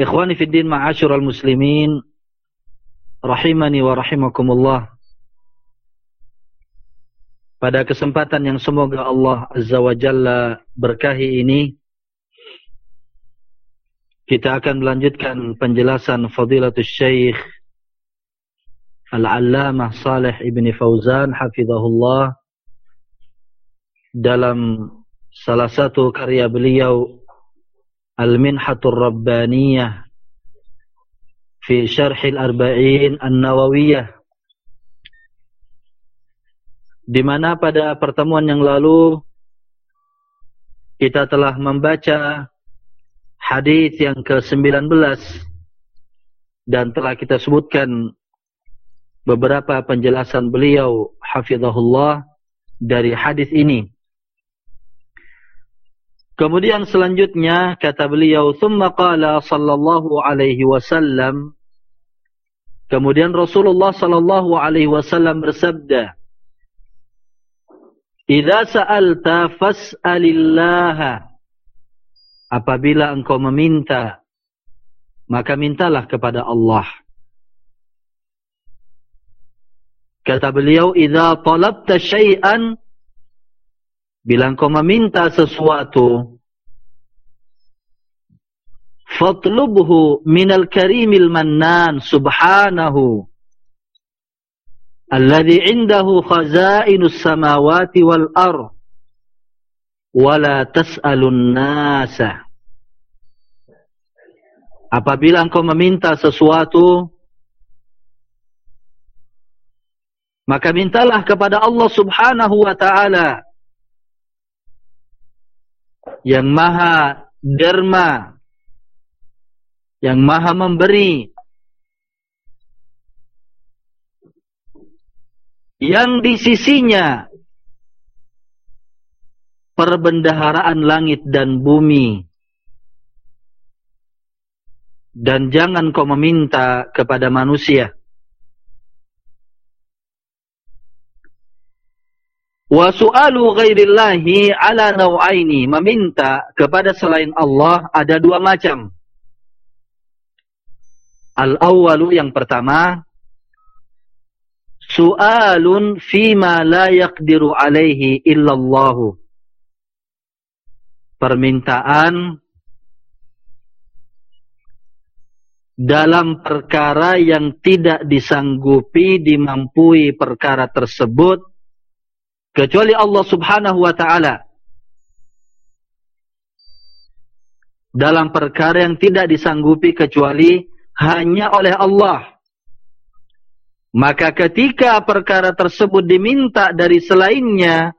Ikhwani fi din ma'asyiral muslimin rahimani wa rahimakumullah. Pada kesempatan yang semoga Allah Azza wa Jalla berkahi ini kita akan melanjutkan penjelasan Fadilatul Syekh Al-Allamah Salih Ibn Fauzan hafizahullah dalam salah satu karya beliau Al-Minhatul Rabbaniyah fi Syarh Al-Arba'in An-Nawawiyah. Di mana pada pertemuan yang lalu kita telah membaca hadis yang ke-19 dan telah kita sebutkan beberapa penjelasan beliau hafizahullah dari hadis ini Kemudian selanjutnya kata beliau thumma qala sallallahu alaihi wasallam. Kemudian Rasulullah sallallahu alaihi wasallam bersabda Idza sa'alta fas'alillah Apabila engkau meminta maka mintalah kepada Allah. Kata beliau idza talabta syai'an Bila engkau meminta sesuatu Fatlubhu minal karimil mannan subhanahu Alladhi indahu khazainus samawati wal ar Wala tas'alun nasa. Apabila engkau meminta sesuatu Maka mintalah kepada Allah subhanahu wa ta'ala yang maha derma. Yang maha memberi. Yang di sisinya perbendaharaan langit dan bumi. Dan jangan kau meminta kepada manusia Wa su'alu ghairillahi ala naw'aini. Meminta kepada selain Allah ada dua macam. Al-awwalu yang pertama. su'alun fima la yaqdiru alaihi illallahu. Permintaan dalam perkara yang tidak disanggupi dimampui perkara tersebut kecuali Allah subhanahu wa ta'ala. Dalam perkara yang tidak disanggupi kecuali hanya oleh Allah. Maka ketika perkara tersebut diminta dari selainnya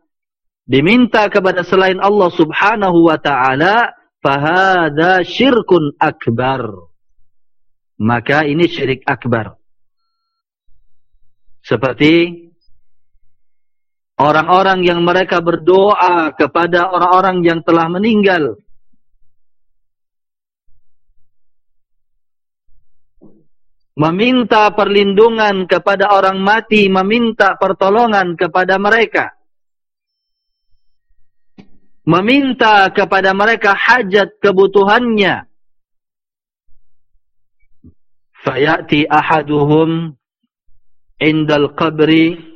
diminta kepada selain Allah subhanahu wa ta'ala fahada syirkun akbar. Maka ini syirik akbar. Seperti Orang-orang yang mereka berdoa kepada orang-orang yang telah meninggal. Meminta perlindungan kepada orang mati, meminta pertolongan kepada mereka. Meminta kepada mereka hajat kebutuhannya. Fayati ahaduhum indal qabri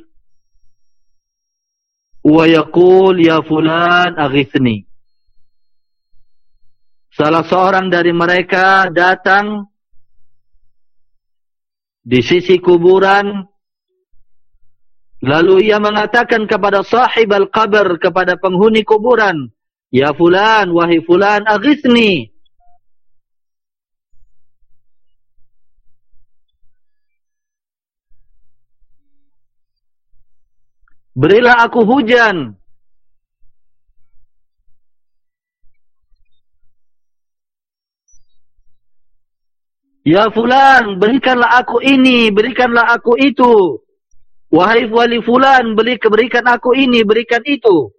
wa yaqul ya fulan aghithni. Salah seorang dari mereka datang di sisi kuburan lalu ia mengatakan kepada sahibal qabr kepada penghuni kuburan ya fulan wahai fulan aghithni. Berilah aku hujan. Ya fulan, berikanlah aku ini, berikanlah aku itu. Wahai wali fulan, berikan aku ini, berikan itu.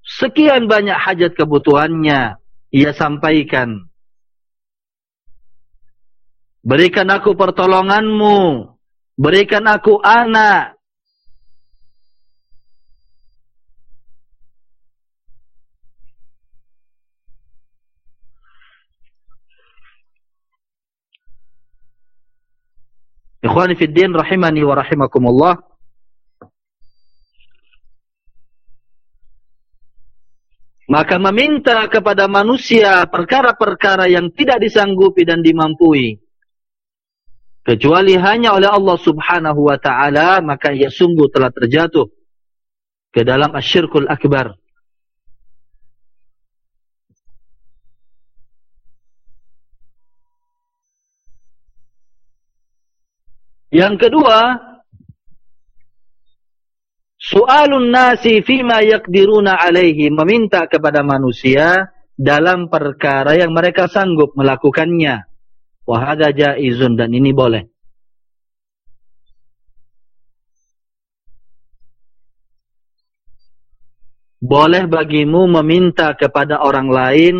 Sekian banyak hajat kebutuhannya. Ia sampaikan. Berikan aku pertolonganmu. Berikan aku anak. Ikhwani fi din rahimani wa rahimakumullah. Maka meminta kepada manusia perkara-perkara yang tidak disanggupi dan dimampui. Kecuali hanya oleh Allah subhanahu wa ta'ala, maka ia sungguh telah terjatuh ke dalam asyirkul akbar. Yang kedua, soalun nasi fima yakdiruna alaihi meminta kepada manusia dalam perkara yang mereka sanggup melakukannya. Wahada jaizun dan ini boleh. Boleh bagimu meminta kepada orang lain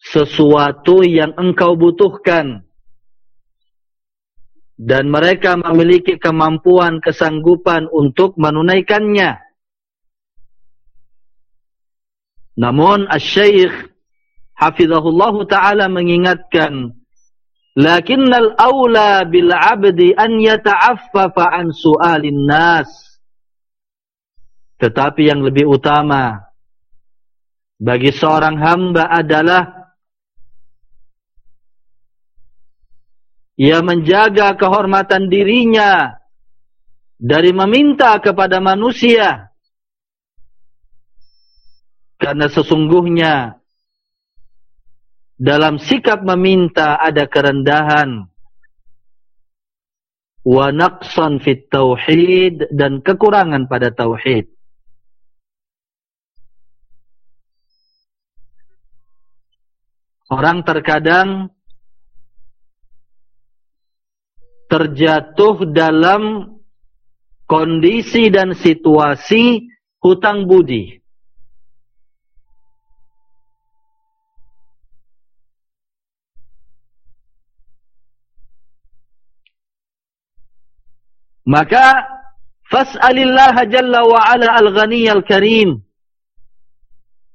sesuatu yang engkau butuhkan dan mereka memiliki kemampuan kesanggupan untuk menunaikannya. Namun Asy-Syaikh Hafizahullah taala mengingatkan lakinnal aula bil 'abdi an yata'affafa an su'alin nas tetapi yang lebih utama bagi seorang hamba adalah ia menjaga kehormatan dirinya dari meminta kepada manusia. Karena sesungguhnya dalam sikap meminta ada kerendahan. Wa naqsan fit tauhid dan kekurangan pada tauhid. Orang terkadang terjatuh dalam kondisi dan situasi hutang budi. Maka fas'alillah jalla wa ala al-ghaniyyal karim.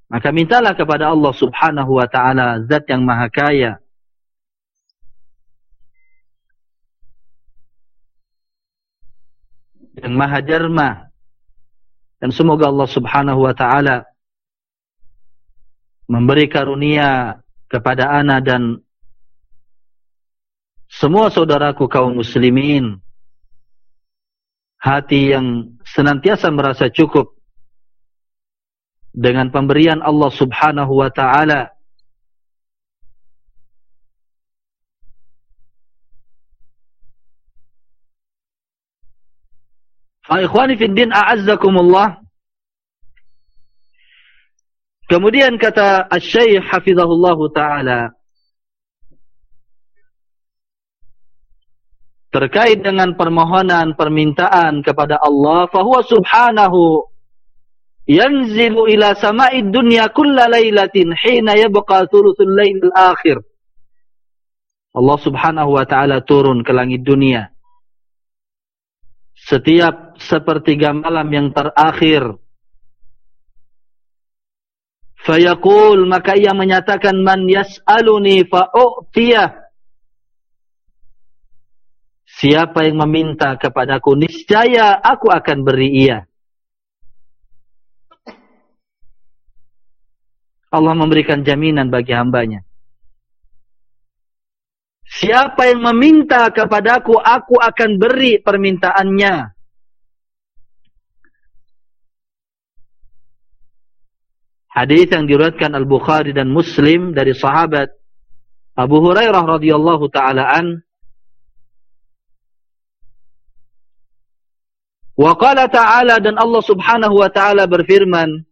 Maka mintalah kepada Allah Subhanahu wa taala zat yang maha kaya yang maha derma dan semoga Allah subhanahu wa ta'ala memberi karunia kepada ana dan semua saudaraku kaum muslimin. Hati yang senantiasa merasa cukup dengan pemberian Allah subhanahu wa ta'ala Ikhwani fi din a'azzakumullah. Kemudian kata Asy-Syaikh hafizahullah taala terkait dengan permohonan permintaan kepada Allah fa huwa subhanahu yanzilu ila sama'id dunya kulla lailatin hina yabqa thuluthul lailil akhir Allah subhanahu wa ta'ala turun ke langit dunia setiap sepertiga malam yang terakhir. Fayaqul maka ia menyatakan man yas'aluni fa'u'tiyah. Siapa yang meminta kepadaku niscaya aku akan beri ia. Allah memberikan jaminan bagi hambanya. Siapa yang meminta kepadaku, aku akan beri permintaannya. Hadis yang diriwayatkan Al-Bukhari dan Muslim dari sahabat Abu Hurairah radhiyallahu taala an Wa qala ta'ala dan Allah Subhanahu wa taala berfirman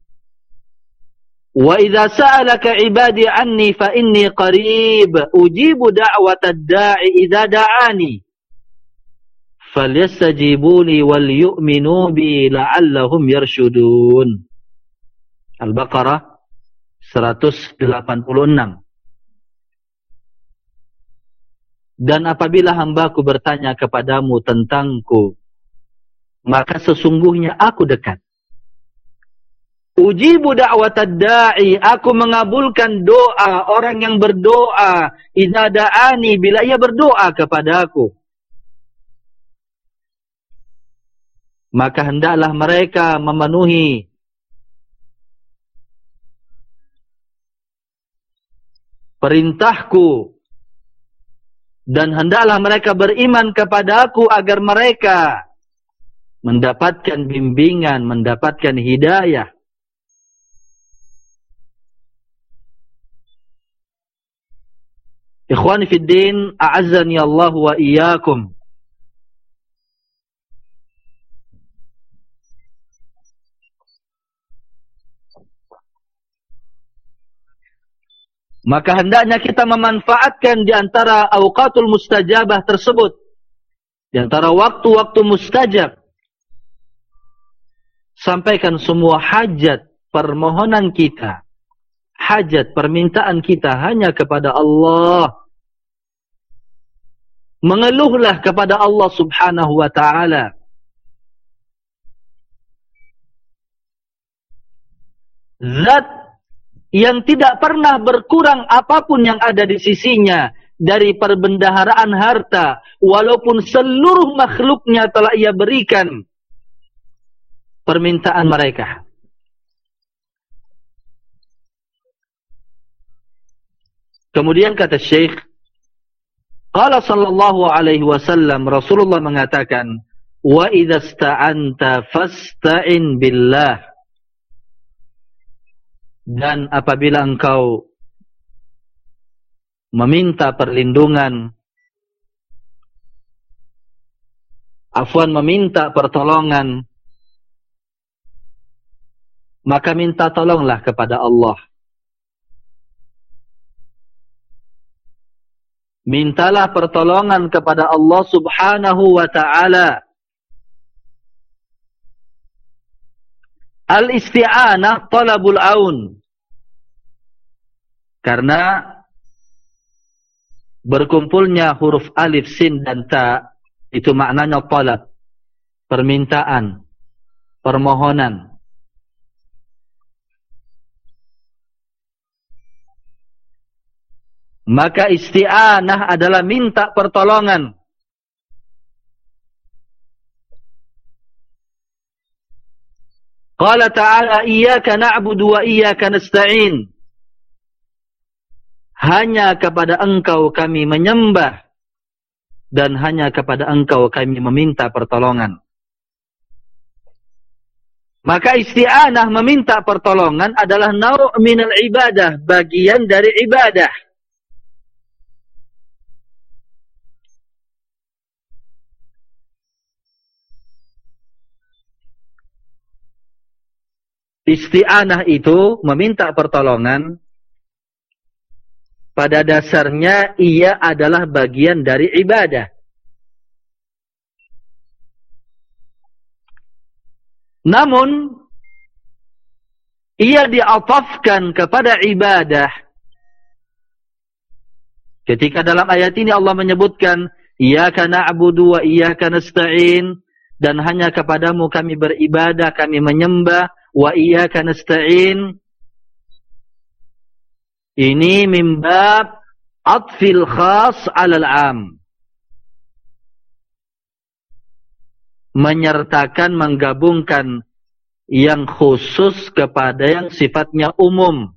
Wa idza sa'alaka 'ibadi 'anni fa inni qarib ujibu da'wata da'i idza da'ani. Falyastajibuli wal yu'minu bi la'allahum yarshudun. Al-Baqarah 186 Dan apabila hamba-Ku bertanya kepadamu tentangku maka sesungguhnya aku dekat. Ujibu da'watad da'i, aku mengabulkan doa orang yang berdoa. Idza da'ani bila ia berdoa kepada aku. Maka hendaklah mereka memenuhi perintahku. Dan hendaklah mereka beriman kepada aku agar mereka mendapatkan bimbingan, mendapatkan hidayah Ikhwani fi din, a'azzani Allah wa iyyakum. Maka hendaknya kita memanfaatkan di antara awqatul mustajabah tersebut. Di antara waktu-waktu mustajab. Sampaikan semua hajat permohonan kita hajat permintaan kita hanya kepada Allah. Mengeluhlah kepada Allah subhanahu wa ta'ala. Zat yang tidak pernah berkurang apapun yang ada di sisinya dari perbendaharaan harta walaupun seluruh makhluknya telah ia berikan permintaan mereka. Kemudian kata Syekh, Qala sallallahu alaihi wasallam Rasulullah mengatakan, "Wa idza sta'anta fasta'in billah." Dan apabila engkau meminta perlindungan afwan meminta pertolongan maka minta tolonglah kepada Allah. Mintalah pertolongan kepada Allah subhanahu wa ta'ala. Al-isti'anah talabul aun. Karena berkumpulnya huruf alif, sin dan ta, itu maknanya talab. Permintaan. Permohonan. Maka isti'anah adalah minta pertolongan. Qala ta'ala iyyaka na'budu wa iyyaka nasta'in. Hanya kepada engkau kami menyembah dan hanya kepada engkau kami meminta pertolongan. Maka isti'anah meminta pertolongan adalah naru' minal ibadah, bagian dari ibadah. Isti'anah itu meminta pertolongan pada dasarnya ia adalah bagian dari ibadah. Namun ia diatafkan kepada ibadah. Ketika dalam ayat ini Allah menyebutkan iyyaka na'budu wa iyyaka nasta'in dan hanya kepadamu kami beribadah, kami menyembah wa iyyaka nasta'in. Ini mimbab atfil khas 'ala al-'am menyertakan menggabungkan yang khusus kepada yang sifatnya umum.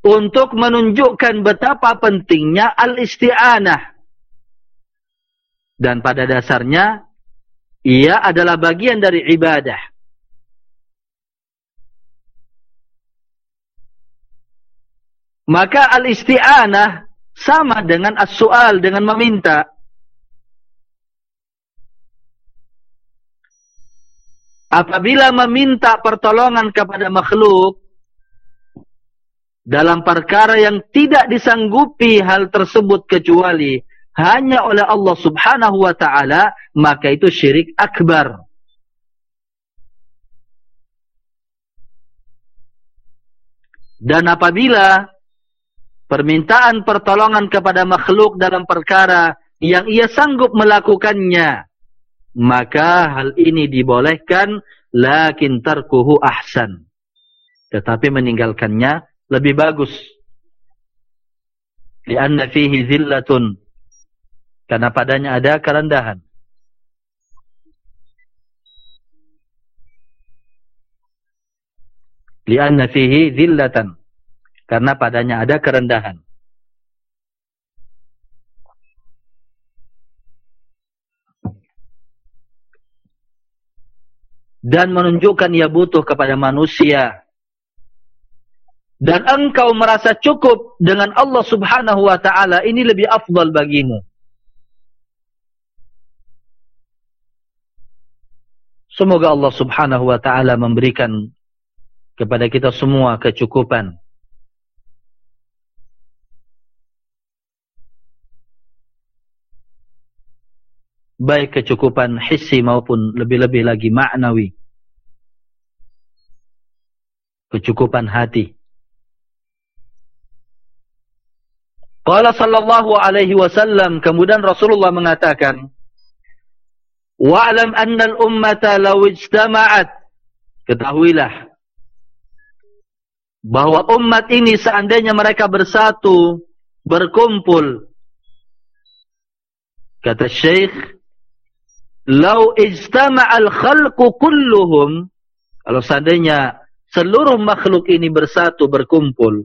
Untuk menunjukkan betapa pentingnya al-isti'anah. Dan pada dasarnya ia adalah bagian dari ibadah. Maka al-isti'anah sama dengan as-su'al, dengan meminta. Apabila meminta pertolongan kepada makhluk, dalam perkara yang tidak disanggupi hal tersebut kecuali hanya oleh Allah subhanahu wa ta'ala, maka itu syirik akbar. Dan apabila permintaan pertolongan kepada makhluk dalam perkara yang ia sanggup melakukannya, maka hal ini dibolehkan, lakin tarkuhu ahsan. Tetapi meninggalkannya lebih bagus. Lianna fihi zillatun karena padanya ada kerendahan. Lianna fihi zillatan. Karena padanya ada kerendahan. Dan menunjukkan ia butuh kepada manusia. Dan engkau merasa cukup dengan Allah subhanahu wa ta'ala. Ini lebih afdal bagimu. Semoga Allah subhanahu wa ta'ala memberikan kepada kita semua kecukupan. Baik kecukupan hissi maupun lebih-lebih lagi maknawi. Kecukupan hati. Qala sallallahu alaihi wasallam kemudian Rasulullah mengatakan Wa'lam anna al-ummata law ijtama'at. Ketahuilah bahwa umat ini seandainya mereka bersatu, berkumpul. Kata Syekh, "Law ijtama'al khalqu kulluhum" Kalau seandainya seluruh makhluk ini bersatu, berkumpul,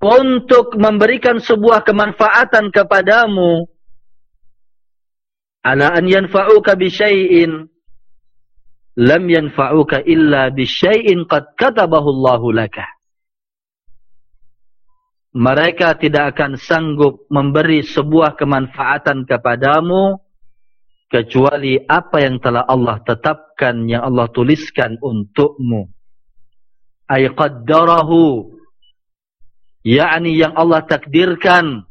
untuk memberikan sebuah kemanfaatan kepadamu ala an yanfa'uka bi syai'in. Lam yanfa'uka illa bi syai'in qad katabahu Allahu laka. Mereka tidak akan sanggup memberi sebuah kemanfaatan kepadamu kecuali apa yang telah Allah tetapkan yang Allah tuliskan untukmu. Ay qaddarahu yakni yang Allah takdirkan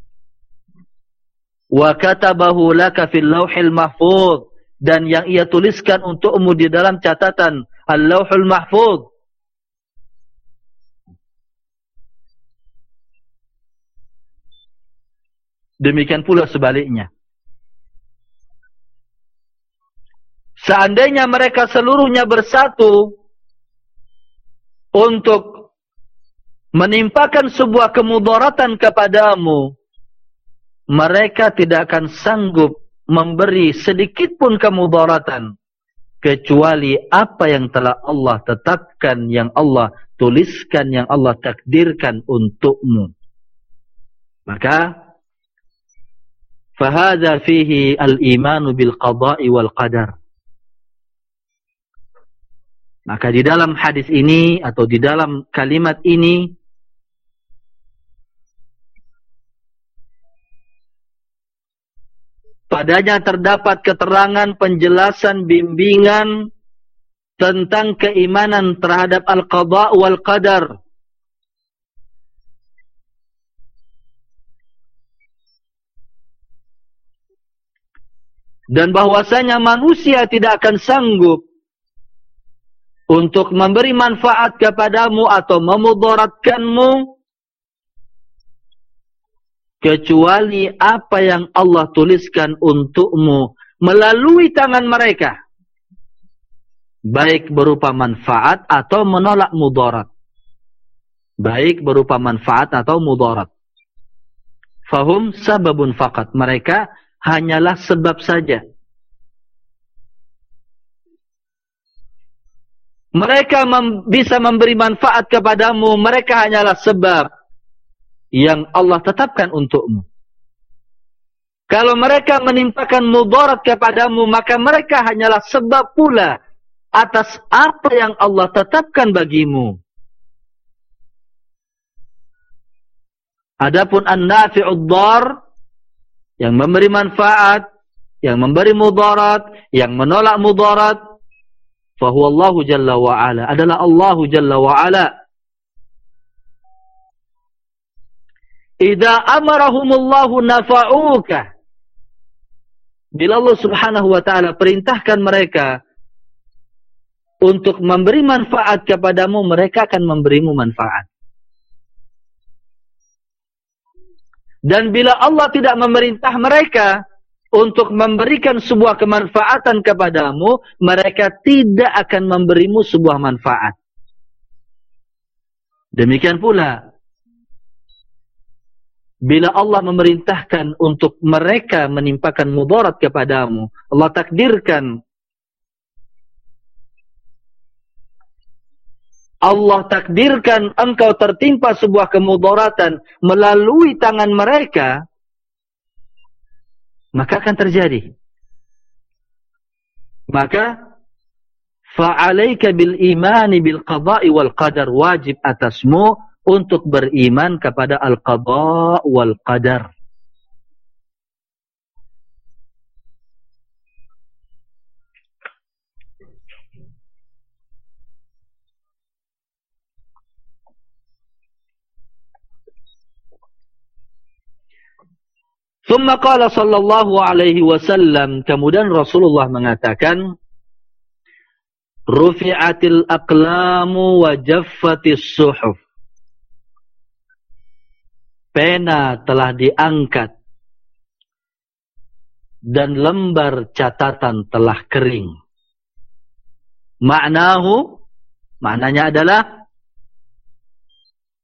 wa katabahu laka fil lauhil mahfuz. Dan yang ia tuliskan untukmu di dalam catatan al-lauhul mahfuz. Demikian pula sebaliknya. Seandainya mereka seluruhnya bersatu untuk menimpakan sebuah kemudaratan kepadamu, mereka tidak akan sanggup memberi sedikit pun kemudaratan kecuali apa yang telah Allah tetapkan, yang Allah tuliskan, yang Allah takdirkan untukmu. Maka fahadha fihi al-iman bil qada'i wal qadar. Maka di dalam hadis ini atau di dalam kalimat ini padanya terdapat keterangan penjelasan bimbingan tentang keimanan terhadap al-qada' wal qadar. Dan bahwasanya manusia tidak akan sanggup untuk memberi manfaat kepadamu atau memudaratkanmu kecuali apa yang Allah tuliskan untukmu melalui tangan mereka. Baik berupa manfaat atau menolak mudarat. Baik berupa manfaat atau mudarat. Fahum sababun faqat. Mereka hanyalah sebab saja. Mereka mem bisa memberi manfaat kepadamu, mereka hanyalah sebab yang Allah tetapkan untukmu. Kalau mereka menimpakan mudarat kepadamu, maka mereka hanyalah sebab pula atas apa yang Allah tetapkan bagimu. Adapun an-nafi'ud dar yang memberi manfaat, yang memberi mudarat, yang menolak mudarat, fahuwa Allah Jalla wa Ala adalah Allah Jalla wa Ala Idza amarahumullahu nafa'uka Bila Allah Subhanahu wa taala perintahkan mereka untuk memberi manfaat kepadamu mereka akan memberimu manfaat Dan bila Allah tidak memerintah mereka untuk memberikan sebuah kemanfaatan kepadamu, mereka tidak akan memberimu sebuah manfaat. Demikian pula, bila Allah memerintahkan untuk mereka menimpakan mudarat kepadamu, Allah takdirkan, Allah takdirkan engkau tertimpa sebuah kemudaratan melalui tangan mereka, maka akan terjadi. Maka fa'alaika bil imani bil qada'i wal qadar wajib atasmu untuk beriman kepada al qada' wal qadar. Thumma qala sallallahu alaihi wasallam kemudian Rasulullah mengatakan rufi'atil aqlamu wa jaffatis suhuf pena telah diangkat. Dan lembar catatan telah kering. Maknahu maknanya adalah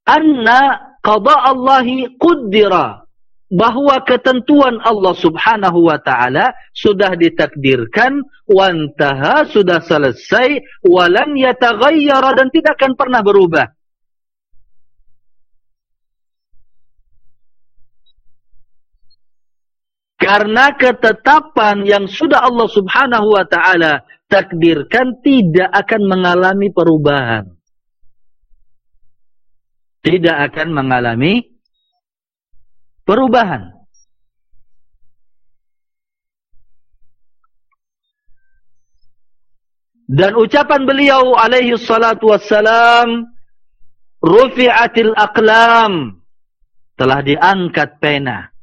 anna qada Allahi quddira. Bahwa ketentuan Allah subhanahu wa ta'ala sudah ditakdirkan wantaha sudah selesai walam yataghayyara. Dan tidak akan pernah berubah karena ketetapan yang sudah Allah subhanahu wa ta'ala takdirkan tidak akan mengalami perubahan tidak akan mengalami perubahan. Dan ucapan beliau alaihi salatu wassalam rufi'atil aqlam telah diangkat pena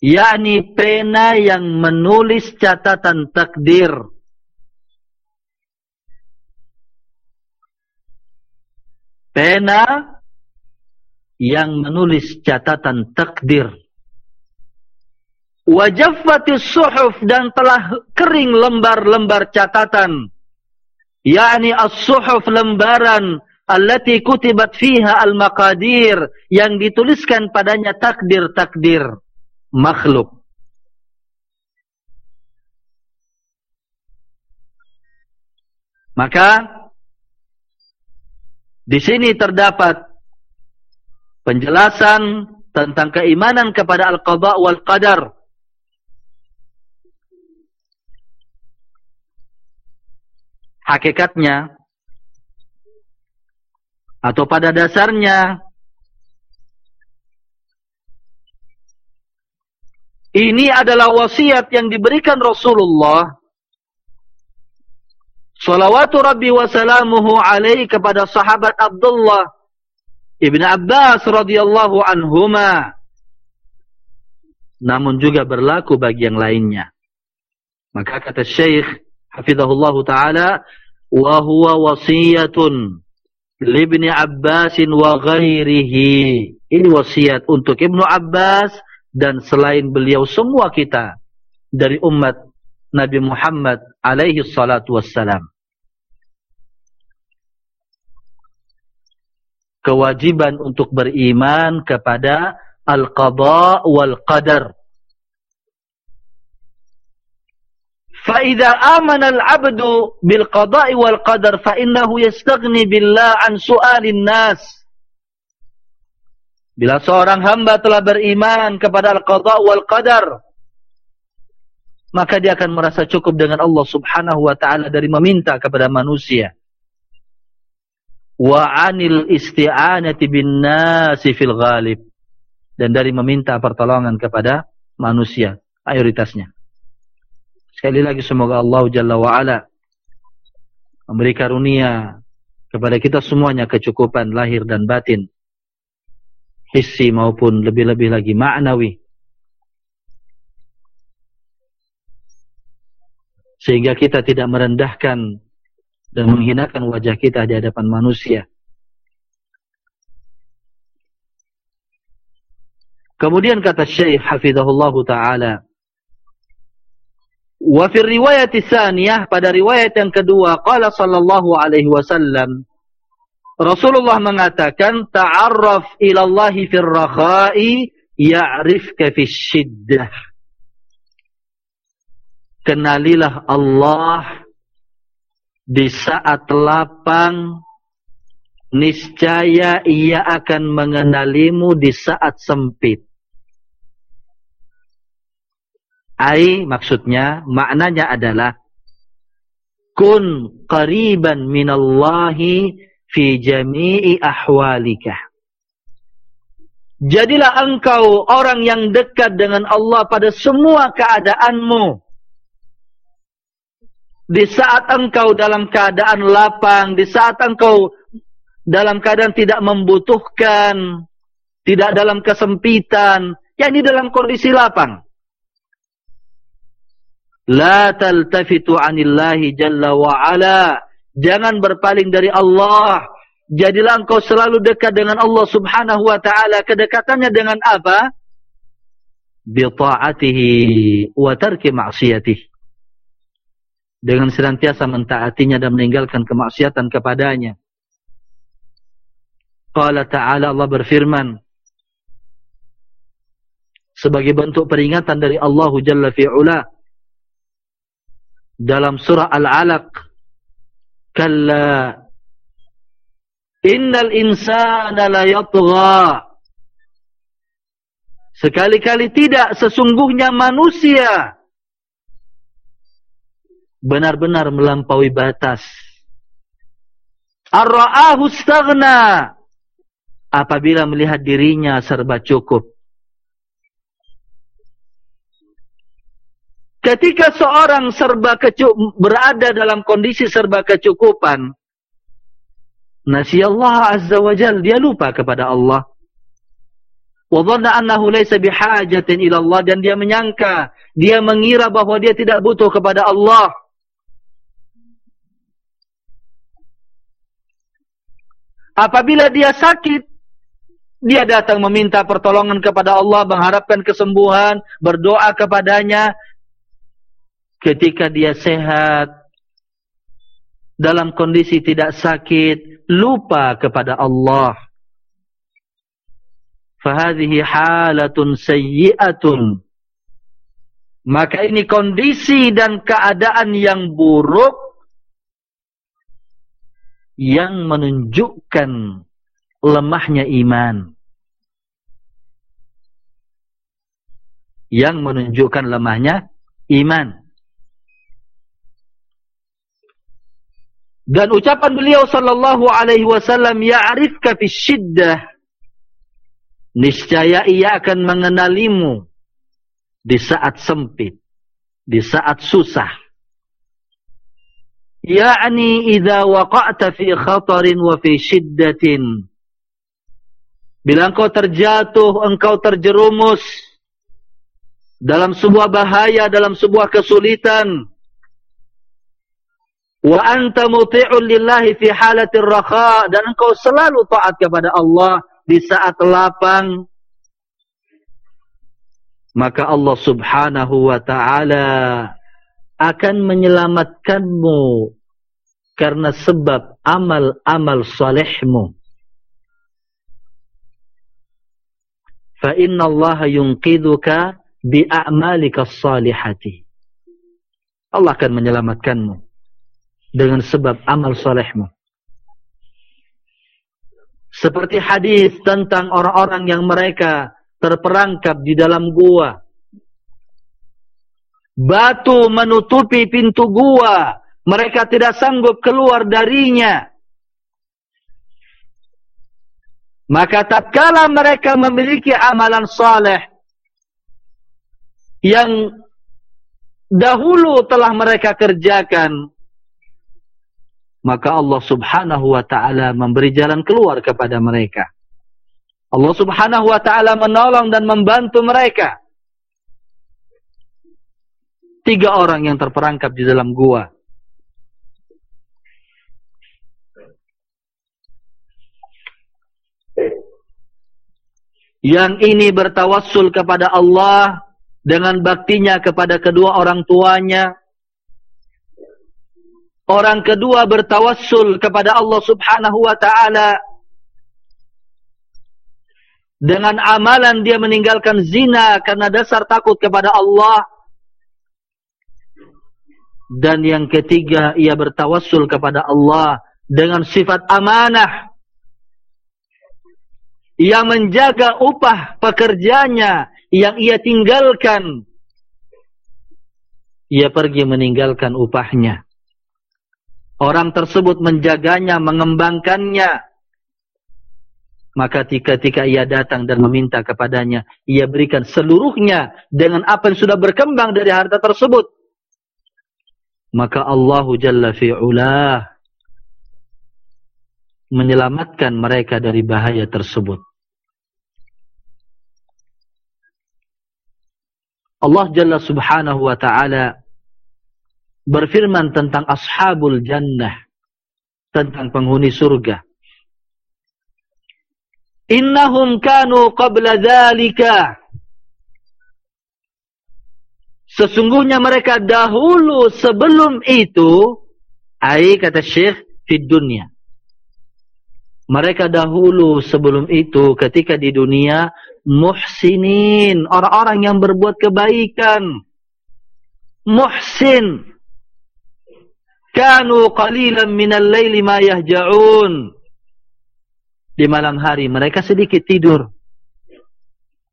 yakni pena yang menulis catatan takdir pena yang menulis catatan takdir. Wajafati suhuf dan telah kering lembar-lembar catatan. yakni as-suhuf lembaran allati kutibat fiha al-maqadir yang dituliskan padanya takdir-takdir makhluk. Maka di sini terdapat penjelasan tentang keimanan kepada al-qada wal qadar. Hakikatnya atau pada dasarnya ini adalah wasiat yang diberikan Rasulullah salawatu rabbi wa salamuhu alaihi kepada sahabat Abdullah Ibn Abbas radhiyallahu anhuma namun juga berlaku bagi yang lainnya maka kata Syekh hafizahullah taala wa huwa wasiyatun Ibni Abbas wa ghairihi. Ini wasiat untuk Ibnu Abbas dan selain beliau semua kita dari umat Nabi Muhammad alaihi salatu wassalam. Kewajiban untuk beriman kepada al-qada wal-qadar. Faida aman al-Abdu bil-qada wal-qadar, fainnahu yastagni billah an sualin nas. Bila seorang hamba telah beriman kepada al-qadha wal qadar maka dia akan merasa cukup dengan Allah Subhanahu wa taala dari meminta kepada manusia. Wa 'anil isti'anati bin nasi fil ghalib dan dari meminta pertolongan kepada manusia mayoritasnya. Sekali lagi semoga Allah Jalla wa'ala memberi karunia kepada kita semuanya kecukupan lahir dan batin. Hissi maupun lebih-lebih lagi ma'nawi. Sehingga kita tidak merendahkan dan menghinakan wajah kita di hadapan manusia. Kemudian kata Syekh Hafizahullah Ta'ala. Wa fi riwayat tsaniyah pada riwayat yang kedua qala sallallahu alaihi wasallam Rasulullah mengatakan ta'arraf ila Allah fi ar-rakha'i ya'rifka fi shiddah Kenalilah Allah di saat lapang niscaya ia akan mengenalimu di saat sempit. Ai maksudnya maknanya adalah kun qariban minallahi fi jami'i ahwalika. Jadilah engkau orang yang dekat dengan Allah pada semua keadaanmu. Di saat engkau dalam keadaan lapang, di saat engkau dalam keadaan tidak membutuhkan, tidak dalam kesempitan, yakni dalam kondisi lapang. La taltafitu anillahi jalla wa'ala. Jangan berpaling dari Allah. Jadilah engkau selalu dekat dengan Allah subhanahu wa ta'ala. Kedekatannya dengan apa? Bita'atihi wa tarki ma'asiyatih. Dengan senantiasa mentaatinya dan meninggalkan kemaksiatan kepadanya. Qala ta'ala Allah berfirman. Sebagai bentuk peringatan dari Allah Jalla fi'ula dalam surah Al-Alaq kalla. Innal insana la yatgha. Sekali-kali tidak sesungguhnya manusia benar-benar melampaui batas. Ar-ra'ahu istaghna. Apabila melihat dirinya serba cukup Ketika seorang serba kecukup berada dalam kondisi serba kecukupan, nasi Allah Azza wa Jal, dia lupa kepada Allah. Wadhanna annahu laysa bihajatin ila Allah dan dia menyangka, dia mengira bahwa dia tidak butuh kepada Allah. Apabila dia sakit, dia datang meminta pertolongan kepada Allah, mengharapkan kesembuhan, berdoa kepadanya, ketika dia sehat dalam kondisi tidak sakit lupa kepada Allah. Fahadhihi halatun sayyi'atun. Maka ini kondisi dan keadaan yang buruk yang menunjukkan lemahnya iman. Yang menunjukkan lemahnya iman. Dan ucapan beliau sallallahu alaihi wasallam ya'rifka fi syiddah. Niscaya ia akan mengenalimu di saat sempit di saat susah. Ya'ni idza waqa'ta fi khatarin wa fi shiddatin bila engkau terjatuh engkau terjerumus dalam sebuah bahaya dalam sebuah kesulitan wa anta muti'un lillahi fi halatir raha dan engkau selalu taat kepada Allah di saat lapang. Maka Allah Subhanahu wa taala akan menyelamatkanmu karena sebab amal-amal inna Allah yunqidhuka bi a'malika salihati. Allah akan menyelamatkanmu dengan sebab amal solehmu. Seperti hadis tentang orang-orang yang mereka terperangkap di dalam gua. Batu menutupi pintu gua. Mereka tidak sanggup keluar darinya. Maka tak kala mereka memiliki amalan soleh. Yang dahulu telah mereka kerjakan maka Allah subhanahu wa ta'ala memberi jalan keluar kepada mereka. Allah subhanahu wa ta'ala menolong dan membantu mereka. Tiga orang yang terperangkap di dalam gua. Yang ini bertawassul kepada Allah dengan baktinya kepada kedua orang tuanya. Orang kedua bertawassul kepada Allah subhanahu wa ta'ala. Dengan amalan dia meninggalkan zina karena dasar takut kepada Allah. Dan yang ketiga ia bertawassul kepada Allah dengan sifat amanah. Yang menjaga upah pekerjanya yang ia tinggalkan. Ia pergi meninggalkan upahnya. Orang tersebut menjaganya, mengembangkannya. Maka ketika ia datang dan meminta kepadanya, ia berikan seluruhnya dengan apa yang sudah berkembang dari harta tersebut. Maka Allah Jalla fi'ulah menyelamatkan mereka dari bahaya tersebut. Allah Jalla subhanahu wa ta'ala berfirman tentang ashabul jannah tentang penghuni surga. Innahum kanu qabla dzalika sesungguhnya mereka dahulu sebelum itu ai kata syekh di dunia. Mereka dahulu sebelum itu ketika di dunia muhsinin orang-orang yang berbuat kebaikan. Muhsin kanu qalilan minal laili ma yahja'un. Di malam hari mereka sedikit tidur.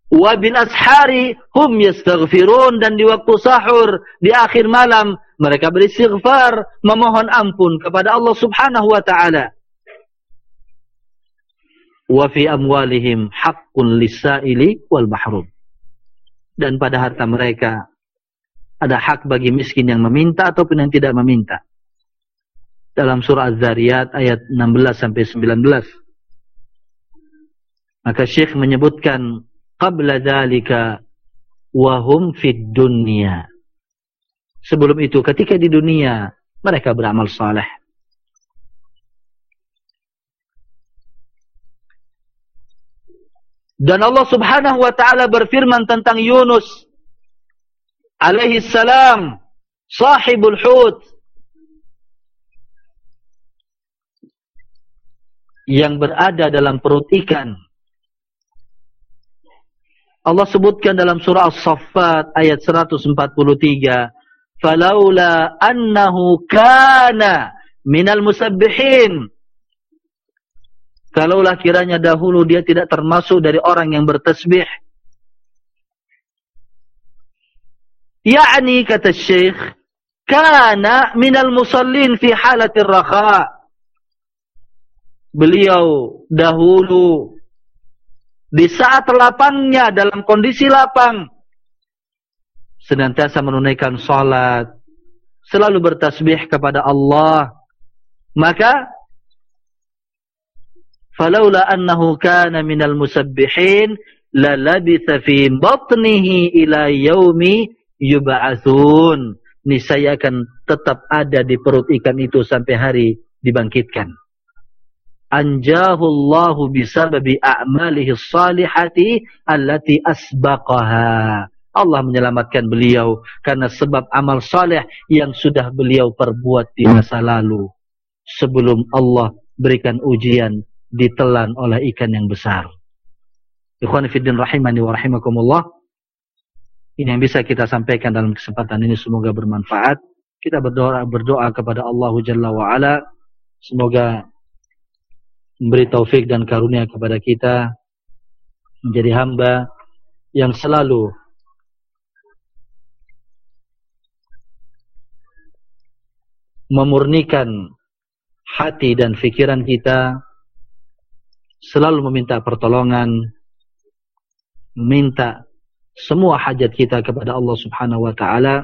Wa bil ashari hum yastaghfirun dan di waktu sahur di akhir malam mereka beristighfar memohon ampun kepada Allah Subhanahu wa taala. Wa fi amwalihim haqqun lis-sa'ili wal mahrum. Dan pada harta mereka ada hak bagi miskin yang meminta ataupun yang tidak meminta dalam surah Az-Zariyat ayat 16 sampai 19. Maka Syekh menyebutkan qabla dzalika wa hum fid dunya. Sebelum itu ketika di dunia mereka beramal saleh. Dan Allah Subhanahu wa taala berfirman tentang Yunus alaihi salam sahibul hut yang berada dalam perut ikan. Allah sebutkan dalam surah As-Saffat ayat 143, "Falaula annahu kana minal musabbihin." Kalaulah kiranya dahulu dia tidak termasuk dari orang yang bertasbih. Yakni kata Syekh, kana minal musallin fi halatir rakha. Beliau dahulu di saat lapangnya dalam kondisi lapang senantiasa menunaikan salat selalu bertasbih kepada Allah. Maka falaula annahu kana minal musabbihin la labitha fi batnihi ila yaumi yub'atsun niscaya akan tetap ada di perut ikan itu sampai hari dibangkitkan anjahu Allahu bisababi a'malihi salihati allati asbaqaha. Allah menyelamatkan beliau karena sebab amal saleh yang sudah beliau perbuat di masa lalu sebelum Allah berikan ujian ditelan oleh ikan yang besar. Ikhwan fillah rahimani wa rahimakumullah. Ini yang bisa kita sampaikan dalam kesempatan ini semoga bermanfaat. Kita berdoa berdoa kepada Allah Jalla wa ala semoga memberi taufik dan karunia kepada kita menjadi hamba yang selalu memurnikan hati dan fikiran kita selalu meminta pertolongan minta semua hajat kita kepada Allah Subhanahu wa taala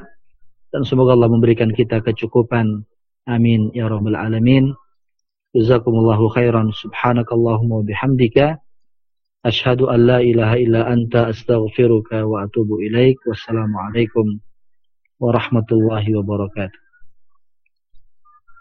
dan semoga Allah memberikan kita kecukupan. Amin. Ya rabbal alamin جزاكم الله خيرا. سبحانك اللهم وبحمدك. أشهد أن لا إله إلا أنت. أستغفرك وأتوب إليك. والسلام عليكم ورحمة الله وبركاته.